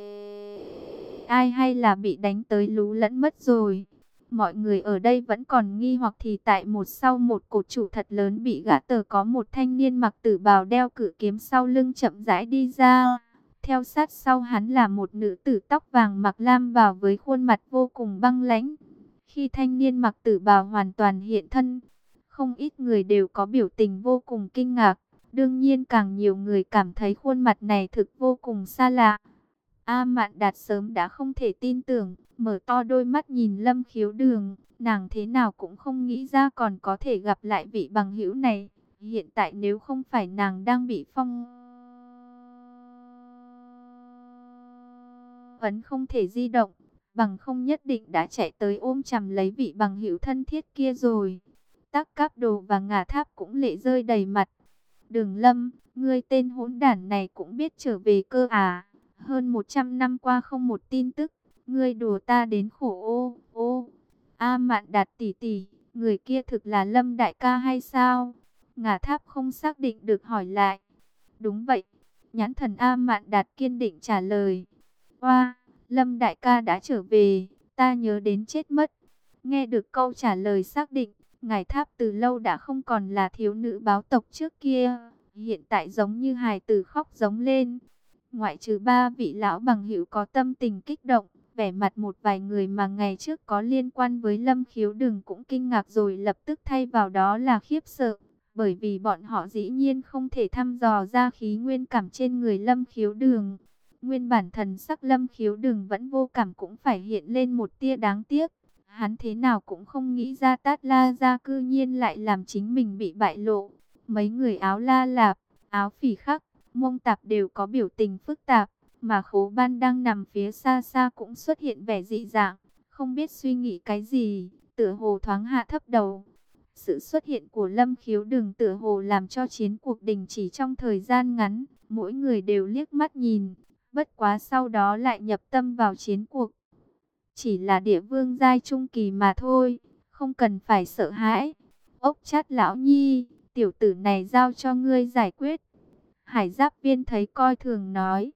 Speaker 1: ai hay là bị đánh tới lú lẫn mất rồi. Mọi người ở đây vẫn còn nghi hoặc thì tại một sau một cột trụ thật lớn bị gã tờ có một thanh niên mặc tử bào đeo cử kiếm sau lưng chậm rãi đi ra. Theo sát sau hắn là một nữ tử tóc vàng mặc lam bào với khuôn mặt vô cùng băng lãnh. Khi thanh niên mặc tử bào hoàn toàn hiện thân, không ít người đều có biểu tình vô cùng kinh ngạc. Đương nhiên càng nhiều người cảm thấy khuôn mặt này thực vô cùng xa lạ. A Mạn Đạt sớm đã không thể tin tưởng, mở to đôi mắt nhìn Lâm Khiếu Đường, nàng thế nào cũng không nghĩ ra còn có thể gặp lại vị bằng hữu này. Hiện tại nếu không phải nàng đang bị phong ấn không thể di động, bằng không nhất định đã chạy tới ôm chầm lấy vị bằng hữu thân thiết kia rồi. Tắc Cáp Đồ và Ngả Tháp cũng lệ rơi đầy mặt. Đường Lâm, ngươi tên hỗn đản này cũng biết trở về cơ à? Hơn 100 năm qua không một tin tức, ngươi đùa ta đến khổ ô, ô. A Mạn Đạt tỷ tỷ, người kia thực là Lâm đại ca hay sao? Ngả Tháp không xác định được hỏi lại. Đúng vậy, nhãn thần A Mạn Đạt kiên định trả lời. Oa, Lâm đại ca đã trở về, ta nhớ đến chết mất. Nghe được câu trả lời xác định, Ngài Tháp từ lâu đã không còn là thiếu nữ báo tộc trước kia, hiện tại giống như hài tử khóc giống lên. Ngoại trừ ba vị lão bằng hữu có tâm tình kích động, vẻ mặt một vài người mà ngày trước có liên quan với Lâm Khiếu Đừng cũng kinh ngạc rồi lập tức thay vào đó là khiếp sợ, bởi vì bọn họ dĩ nhiên không thể thăm dò ra khí nguyên cảm trên người Lâm Khiếu Đường. Nguyên bản thần sắc lâm khiếu đừng vẫn vô cảm cũng phải hiện lên một tia đáng tiếc. Hắn thế nào cũng không nghĩ ra tát la ra cư nhiên lại làm chính mình bị bại lộ. Mấy người áo la lạp, áo phỉ khắc, mông tạp đều có biểu tình phức tạp. Mà khố ban đang nằm phía xa xa cũng xuất hiện vẻ dị dạng. Không biết suy nghĩ cái gì, tựa hồ thoáng hạ thấp đầu. Sự xuất hiện của Lâm Khiếu Đừng tựa hồ làm cho chiến cuộc đình chỉ trong thời gian ngắn, mỗi người đều liếc mắt nhìn, Bất quá sau đó lại nhập tâm vào chiến cuộc. Chỉ là địa vương giai trung kỳ mà thôi, không cần phải sợ hãi. Ốc chát lão nhi, tiểu tử này giao cho ngươi giải quyết. Hải giáp viên thấy coi thường nói.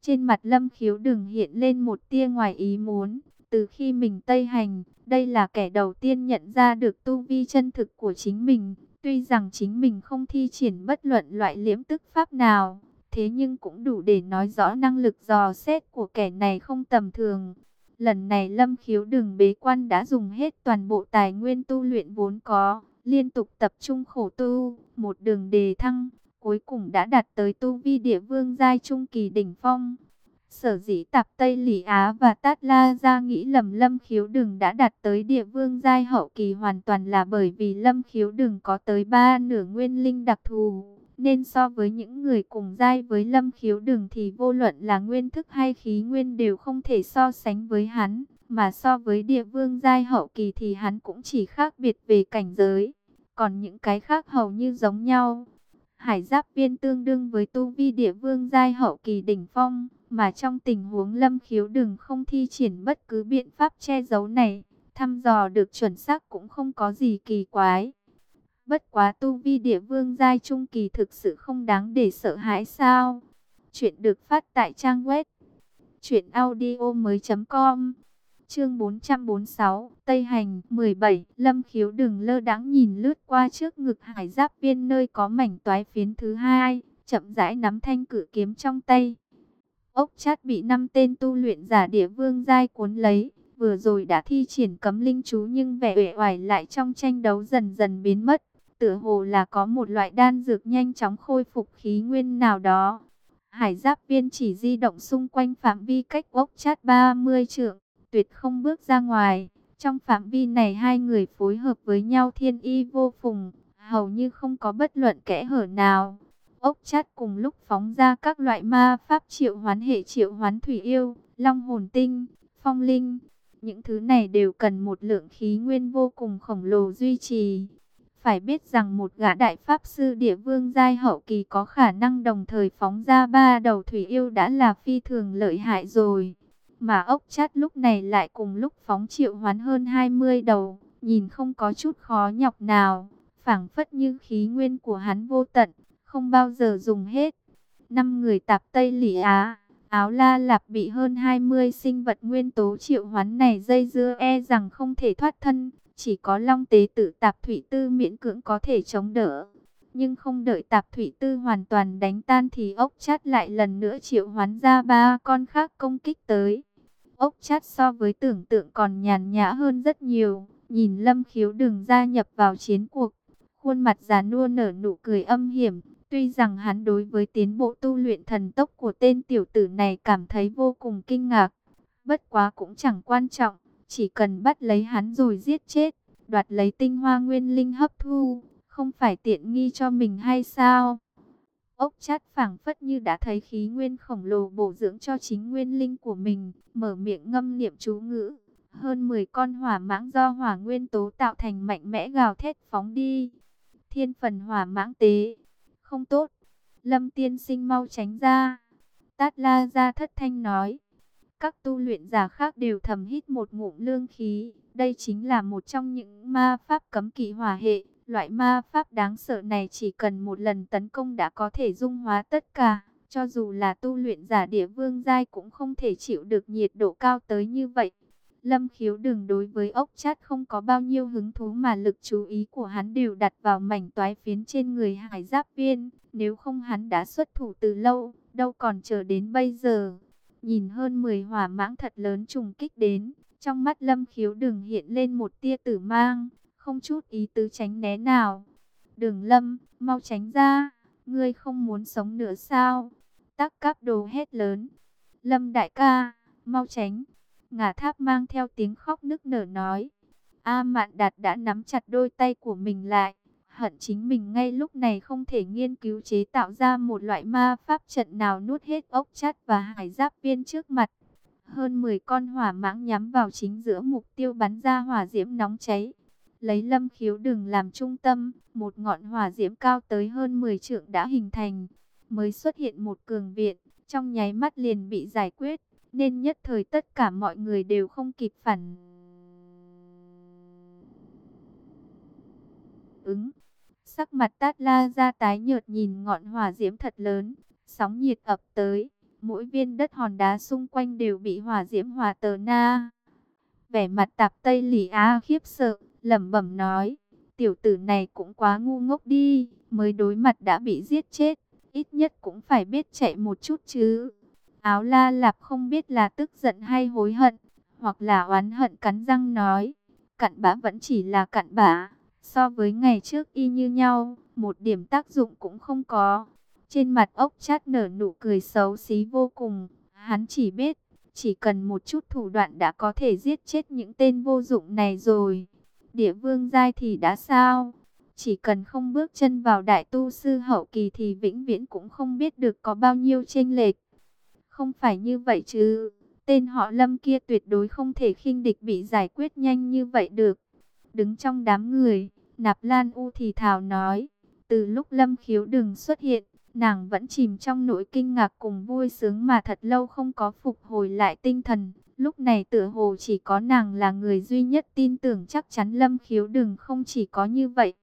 Speaker 1: Trên mặt lâm khiếu đừng hiện lên một tia ngoài ý muốn. Từ khi mình tây hành, đây là kẻ đầu tiên nhận ra được tu vi chân thực của chính mình. Tuy rằng chính mình không thi triển bất luận loại liễm tức pháp nào, Thế nhưng cũng đủ để nói rõ năng lực dò xét của kẻ này không tầm thường. Lần này Lâm Khiếu đường bế quan đã dùng hết toàn bộ tài nguyên tu luyện vốn có, liên tục tập trung khổ tu, một đường đề thăng, cuối cùng đã đạt tới tu vi địa vương giai trung kỳ đỉnh phong. Sở dĩ tạp Tây Lý Á và Tát La ra nghĩ lầm Lâm Khiếu Đừng đã đạt tới địa vương giai hậu kỳ hoàn toàn là bởi vì Lâm Khiếu Đừng có tới ba nửa nguyên linh đặc thù. Nên so với những người cùng giai với Lâm Khiếu Đừng thì vô luận là nguyên thức hay khí nguyên đều không thể so sánh với hắn. Mà so với địa vương giai hậu kỳ thì hắn cũng chỉ khác biệt về cảnh giới. Còn những cái khác hầu như giống nhau. Hải giáp viên tương đương với tu vi địa vương giai hậu kỳ đỉnh phong. Mà trong tình huống lâm khiếu đừng không thi triển bất cứ biện pháp che giấu này. Thăm dò được chuẩn xác cũng không có gì kỳ quái. Bất quá tu vi địa vương giai trung kỳ thực sự không đáng để sợ hãi sao. Chuyện được phát tại trang web. Chuyện audio mới.com Chương 446, Tây Hành 17, Lâm Khiếu đừng lơ đãng nhìn lướt qua trước ngực hải giáp viên nơi có mảnh toái phiến thứ hai, chậm rãi nắm thanh cử kiếm trong tay. Ốc chát bị năm tên tu luyện giả địa vương giai cuốn lấy, vừa rồi đã thi triển cấm linh chú nhưng vẻ uể oải lại trong tranh đấu dần dần biến mất. Tựa hồ là có một loại đan dược nhanh chóng khôi phục khí nguyên nào đó. Hải giáp viên chỉ di động xung quanh phạm vi cách ốc chát 30 trượng tuyệt không bước ra ngoài. Trong phạm vi này hai người phối hợp với nhau thiên y vô phùng, hầu như không có bất luận kẽ hở nào. Ốc chát cùng lúc phóng ra các loại ma pháp triệu hoán hệ triệu hoán thủy yêu, long hồn tinh, phong linh. Những thứ này đều cần một lượng khí nguyên vô cùng khổng lồ duy trì. Phải biết rằng một gã đại pháp sư địa vương giai hậu kỳ có khả năng đồng thời phóng ra ba đầu thủy yêu đã là phi thường lợi hại rồi. Mà ốc chát lúc này lại cùng lúc phóng triệu hoán hơn 20 đầu, nhìn không có chút khó nhọc nào, phảng phất như khí nguyên của hắn vô tận, không bao giờ dùng hết. Năm người tạp Tây Lỷ Á, áo la lạp bị hơn 20 sinh vật nguyên tố triệu hoán này dây dưa e rằng không thể thoát thân, chỉ có long tế tự tạp thủy tư miễn cưỡng có thể chống đỡ. Nhưng không đợi tạp thủy tư hoàn toàn đánh tan thì ốc chát lại lần nữa triệu hoán ra ba con khác công kích tới. Ốc chát so với tưởng tượng còn nhàn nhã hơn rất nhiều. Nhìn Lâm Khiếu đừng gia nhập vào chiến cuộc. Khuôn mặt già nua nở nụ cười âm hiểm. Tuy rằng hắn đối với tiến bộ tu luyện thần tốc của tên tiểu tử này cảm thấy vô cùng kinh ngạc. Bất quá cũng chẳng quan trọng. Chỉ cần bắt lấy hắn rồi giết chết. Đoạt lấy tinh hoa nguyên linh hấp thu. Không phải tiện nghi cho mình hay sao? Ốc chát phảng phất như đã thấy khí nguyên khổng lồ bổ dưỡng cho chính nguyên linh của mình, mở miệng ngâm niệm chú ngữ. Hơn 10 con hỏa mãng do hỏa nguyên tố tạo thành mạnh mẽ gào thét phóng đi. Thiên phần hỏa mãng tế. Không tốt. Lâm tiên sinh mau tránh ra. Tát la ra thất thanh nói. Các tu luyện giả khác đều thầm hít một ngụm lương khí. Đây chính là một trong những ma pháp cấm kỵ hỏa hệ Loại ma pháp đáng sợ này chỉ cần một lần tấn công đã có thể dung hóa tất cả. Cho dù là tu luyện giả địa vương giai cũng không thể chịu được nhiệt độ cao tới như vậy. Lâm khiếu đừng đối với ốc chát không có bao nhiêu hứng thú mà lực chú ý của hắn đều đặt vào mảnh toái phiến trên người hải giáp viên. Nếu không hắn đã xuất thủ từ lâu, đâu còn chờ đến bây giờ. Nhìn hơn 10 hỏa mãng thật lớn trùng kích đến, trong mắt lâm khiếu đừng hiện lên một tia tử mang không chút ý tứ tránh né nào. Đường lâm, mau tránh ra, ngươi không muốn sống nữa sao? Tắc cáp đồ hét lớn. Lâm đại ca, mau tránh. Ngả tháp mang theo tiếng khóc nức nở nói. A mạn đạt đã nắm chặt đôi tay của mình lại. Hận chính mình ngay lúc này không thể nghiên cứu chế tạo ra một loại ma pháp trận nào nuốt hết ốc chát và hải giáp viên trước mặt. Hơn 10 con hỏa mãng nhắm vào chính giữa mục tiêu bắn ra hỏa diễm nóng cháy lấy lâm khiếu đừng làm trung tâm, một ngọn hỏa diễm cao tới hơn 10 trượng đã hình thành, mới xuất hiện một cường viện, trong nháy mắt liền bị giải quyết, nên nhất thời tất cả mọi người đều không kịp phản ứng. Sắc mặt Tát La ra tái nhợt nhìn ngọn hỏa diễm thật lớn, sóng nhiệt ập tới, mỗi viên đất hòn đá xung quanh đều bị hỏa diễm hòa tờ na. Vẻ mặt tạp Tây Lì A khiếp sợ, lẩm bẩm nói, tiểu tử này cũng quá ngu ngốc đi, mới đối mặt đã bị giết chết, ít nhất cũng phải biết chạy một chút chứ. Áo la lạp không biết là tức giận hay hối hận, hoặc là oán hận cắn răng nói, cặn bã vẫn chỉ là cặn bã, so với ngày trước y như nhau, một điểm tác dụng cũng không có. Trên mặt ốc chát nở nụ cười xấu xí vô cùng. Hắn chỉ biết, chỉ cần một chút thủ đoạn đã có thể giết chết những tên vô dụng này rồi. Địa vương giai thì đã sao? Chỉ cần không bước chân vào đại tu sư hậu kỳ thì vĩnh viễn cũng không biết được có bao nhiêu chênh lệch. Không phải như vậy chứ. Tên họ lâm kia tuyệt đối không thể khinh địch bị giải quyết nhanh như vậy được. Đứng trong đám người, Nạp Lan U thì thào nói. Từ lúc lâm khiếu đừng xuất hiện, nàng vẫn chìm trong nỗi kinh ngạc cùng vui sướng mà thật lâu không có phục hồi lại tinh thần. Lúc này tựa hồ chỉ có nàng là người duy nhất tin tưởng chắc chắn lâm khiếu đừng không chỉ có như vậy.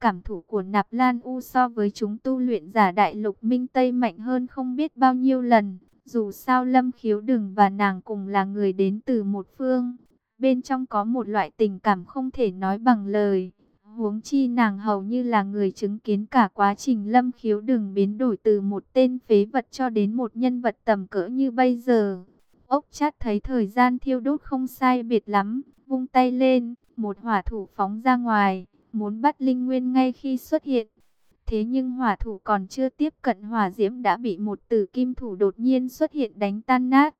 Speaker 1: Cảm thủ của Nạp Lan U so với chúng tu luyện giả đại lục minh Tây mạnh hơn không biết bao nhiêu lần. Dù sao Lâm Khiếu Đừng và nàng cùng là người đến từ một phương. Bên trong có một loại tình cảm không thể nói bằng lời. Huống chi nàng hầu như là người chứng kiến cả quá trình Lâm Khiếu Đừng biến đổi từ một tên phế vật cho đến một nhân vật tầm cỡ như bây giờ. Ốc chát thấy thời gian thiêu đốt không sai biệt lắm, vung tay lên, một hỏa thủ phóng ra ngoài, muốn bắt Linh Nguyên ngay khi xuất hiện. Thế nhưng hỏa thủ còn chưa tiếp cận hỏa diễm đã bị một tử kim thủ đột nhiên xuất hiện đánh tan nát.